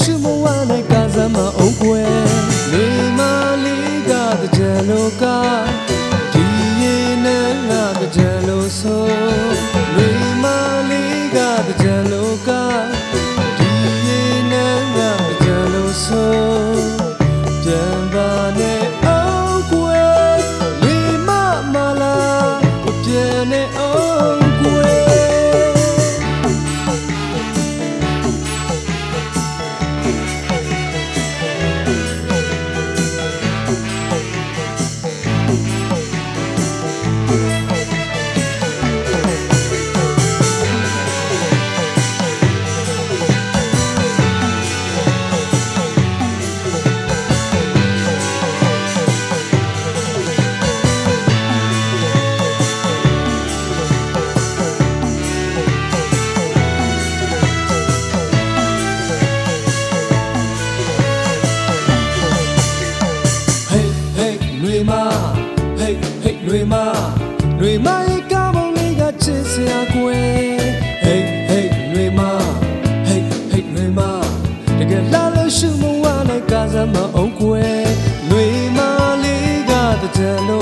ရှုမဝနဲ့ကစားမအောင်ကွယ်နေမလေးကကြံလိုကဒီရင်နဲ့ငါကြံလိုဆိုနေမလေးကကြံ မဟေးဟေးလွေမလွေမရဲ့ကောင်းမလေးကချစ်စရာကွယ်ဟေးဟေးလွေမဟေးဟေးလွေမတကယ်လာလို့ရှိမဝနိုင်ကစားမအောင်ကွယ်လွေမလေးကတကြံလို့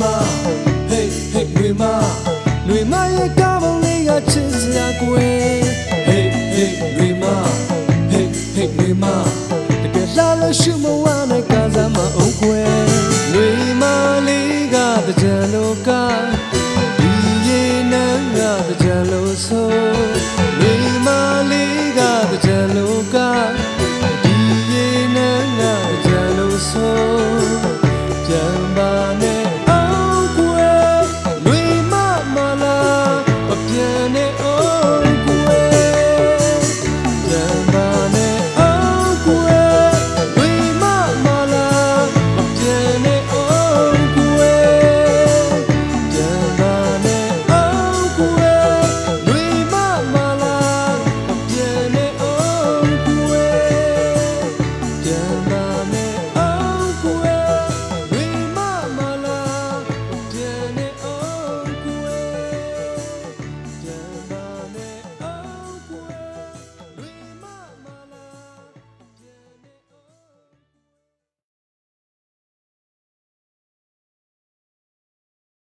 မ Hey hey ငွေမငွေမရဲ့ကားပုံလေးကချစ်စရာကွယ် Hey hey ငွေမ Hey hey ငွေမတကယ်လာလို့ရှိမဝမ်းနဲ့ကားစားမအောင်ကွယ်ငွေမလေးကတကြံလို့ကဒီရေနံကတကြံလို့ဆို